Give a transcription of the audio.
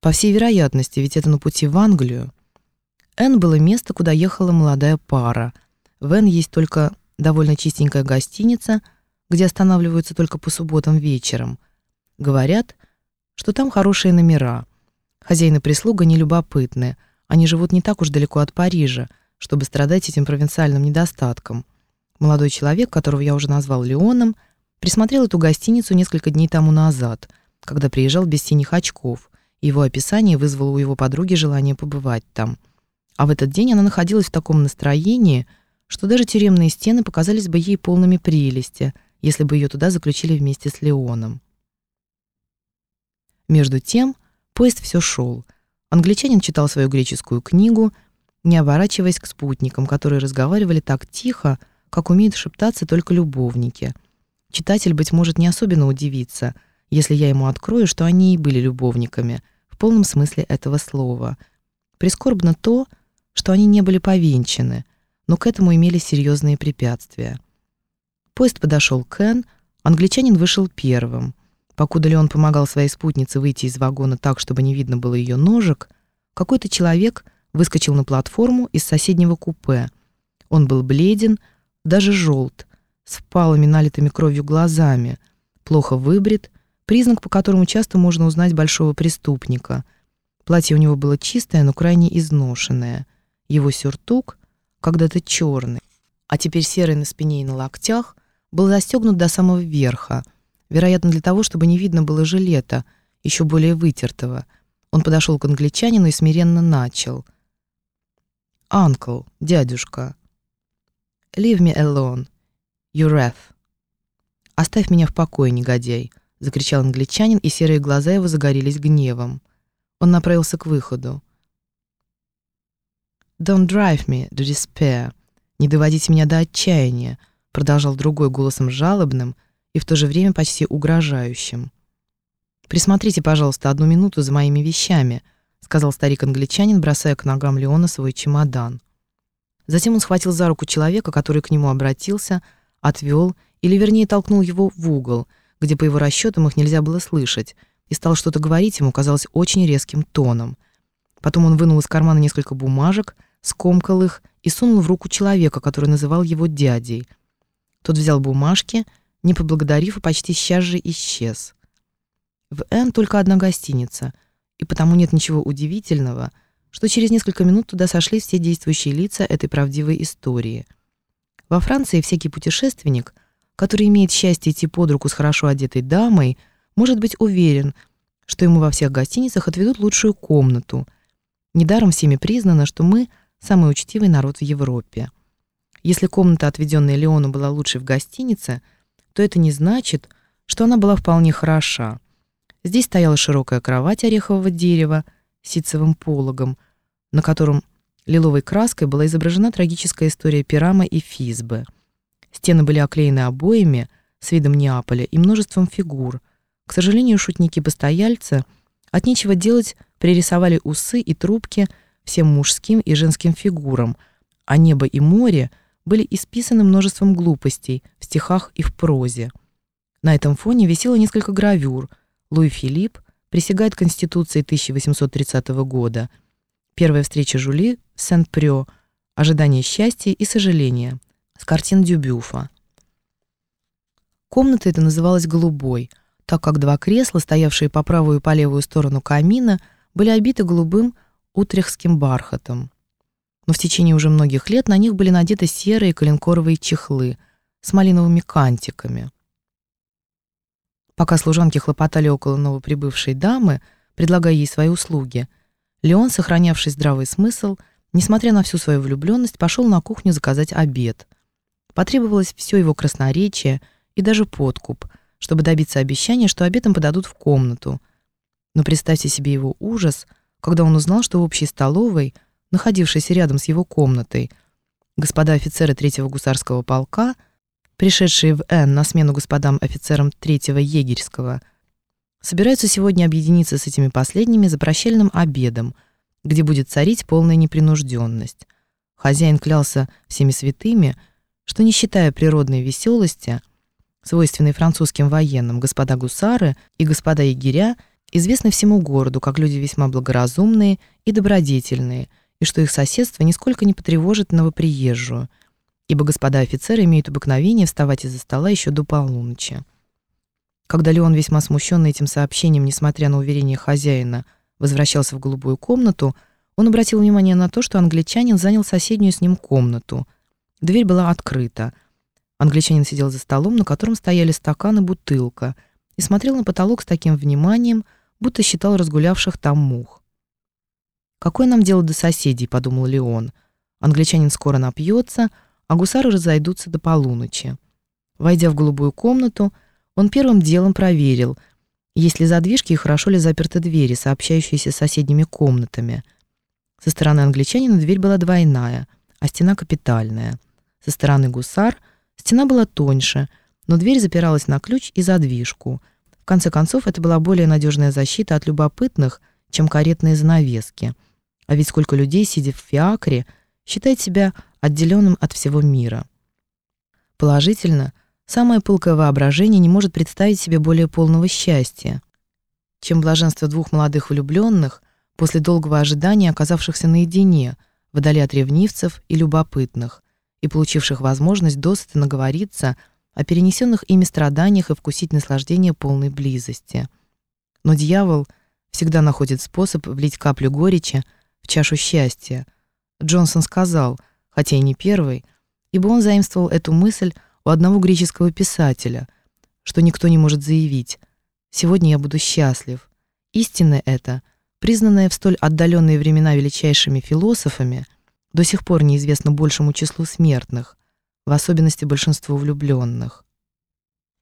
По всей вероятности, ведь это на пути в Англию. Н было место, куда ехала молодая пара. В Н есть только довольно чистенькая гостиница, где останавливаются только по субботам вечером. Говорят, что там хорошие номера. Хозяин и прислуга не любопытны. Они живут не так уж далеко от Парижа, чтобы страдать этим провинциальным недостатком. Молодой человек, которого я уже назвал Леоном, присмотрел эту гостиницу несколько дней тому назад, когда приезжал без синих очков. Его описание вызвало у его подруги желание побывать там. А в этот день она находилась в таком настроении, что даже тюремные стены показались бы ей полными прелести, если бы ее туда заключили вместе с Леоном. Между тем, поезд все шел. Англичанин читал свою греческую книгу, не оборачиваясь к спутникам, которые разговаривали так тихо, как умеют шептаться только любовники. Читатель, быть может, не особенно удивится, если я ему открою, что они и были любовниками, в полном смысле этого слова. Прискорбно то, что они не были повенчаны, но к этому имели серьезные препятствия. Поезд подошел к Эн, англичанин вышел первым. Покуда ли он помогал своей спутнице выйти из вагона так, чтобы не видно было ее ножек, какой-то человек выскочил на платформу из соседнего купе. Он был бледен, даже желт, с впалыми налитыми кровью глазами, плохо выбрит, признак, по которому часто можно узнать большого преступника. Платье у него было чистое, но крайне изношенное. Его сюртук, когда-то черный, а теперь серый на спине и на локтях, был застегнут до самого верха, вероятно, для того, чтобы не видно было жилета, еще более вытертого. Он подошел к англичанину и смиренно начал. «Анкл, дядюшка, leave me alone, you wrath». «Оставь меня в покое, негодяй», — закричал англичанин, и серые глаза его загорелись гневом. Он направился к выходу. «Don't drive me to despair. Не доводите меня до отчаяния», — продолжал другой голосом жалобным и в то же время почти угрожающим. «Присмотрите, пожалуйста, одну минуту за моими вещами», — сказал старик-англичанин, бросая к ногам Леона свой чемодан. Затем он схватил за руку человека, который к нему обратился, отвел, или вернее толкнул его в угол, где по его расчетам их нельзя было слышать, и стал что-то говорить ему, казалось, очень резким тоном. Потом он вынул из кармана несколько бумажек, скомкал их и сунул в руку человека, который называл его дядей. Тот взял бумажки, не поблагодарив, и почти сейчас же исчез. В Н только одна гостиница — и потому нет ничего удивительного, что через несколько минут туда сошли все действующие лица этой правдивой истории. Во Франции всякий путешественник, который имеет счастье идти под руку с хорошо одетой дамой, может быть уверен, что ему во всех гостиницах отведут лучшую комнату. Недаром всеми признано, что мы самый учтивый народ в Европе. Если комната, отведенная Леону, была лучшей в гостинице, то это не значит, что она была вполне хороша. Здесь стояла широкая кровать орехового дерева с ситцевым пологом, на котором лиловой краской была изображена трагическая история Пирама и Физбы. Стены были оклеены обоями с видом Неаполя и множеством фигур. К сожалению, шутники-постояльцы от нечего делать пририсовали усы и трубки всем мужским и женским фигурам, а небо и море были исписаны множеством глупостей в стихах и в прозе. На этом фоне висело несколько гравюр — Луи Филипп присягает Конституции 1830 года. Первая встреча Жули в Сент-Прё. Ожидание счастья и сожаления. С картин Дюбюфа. Комната эта называлась «голубой», так как два кресла, стоявшие по правую и по левую сторону камина, были обиты голубым утрехским бархатом. Но в течение уже многих лет на них были надеты серые коленкоровые чехлы с малиновыми кантиками. Пока служанки хлопотали около новоприбывшей дамы, предлагая ей свои услуги, Леон, сохранявший здравый смысл, несмотря на всю свою влюбленность, пошел на кухню заказать обед. Потребовалось все его красноречие и даже подкуп, чтобы добиться обещания, что обед им подадут в комнату. Но представьте себе его ужас, когда он узнал, что в общей столовой, находившейся рядом с его комнатой, господа офицеры третьего гусарского полка — пришедшие в Н на смену господам офицерам третьего егерского, собираются сегодня объединиться с этими последними за прощальным обедом, где будет царить полная непринужденность. Хозяин клялся всеми святыми, что, не считая природной веселости, свойственной французским военным, господа гусары и господа егеря известны всему городу как люди весьма благоразумные и добродетельные, и что их соседство нисколько не потревожит новоприезжую, ибо господа офицеры имеют обыкновение вставать из-за стола еще до полуночи. Когда Леон, весьма смущенный этим сообщением, несмотря на уверение хозяина, возвращался в голубую комнату, он обратил внимание на то, что англичанин занял соседнюю с ним комнату. Дверь была открыта. Англичанин сидел за столом, на котором стояли стакан и бутылка, и смотрел на потолок с таким вниманием, будто считал разгулявших там мух. «Какое нам дело до соседей?» — подумал Леон. «Англичанин скоро напьется, а гусары разойдутся до полуночи». Войдя в голубую комнату, он первым делом проверил, есть ли задвижки и хорошо ли заперты двери, сообщающиеся с соседними комнатами. Со стороны англичанина дверь была двойная, а стена капитальная. Со стороны гусар стена была тоньше, но дверь запиралась на ключ и задвижку. В конце концов, это была более надежная защита от любопытных, чем каретные занавески. А ведь сколько людей, сидя в фиакре, считает себя отделенным от всего мира. Положительно, Самое пылкое воображение не может представить себе более полного счастья, чем блаженство двух молодых влюбленных после долгого ожидания, оказавшихся наедине, вдали от ревнивцев и любопытных, и получивших возможность досыта наговориться о перенесенных ими страданиях и вкусить наслаждение полной близости. Но дьявол всегда находит способ влить каплю горечи в чашу счастья. Джонсон сказал, хотя и не первый, ибо он заимствовал эту мысль у одного греческого писателя, что никто не может заявить «сегодня я буду счастлив». Истинно это, признанное в столь отдаленные времена величайшими философами, до сих пор неизвестно большему числу смертных, в особенности большинству влюбленных.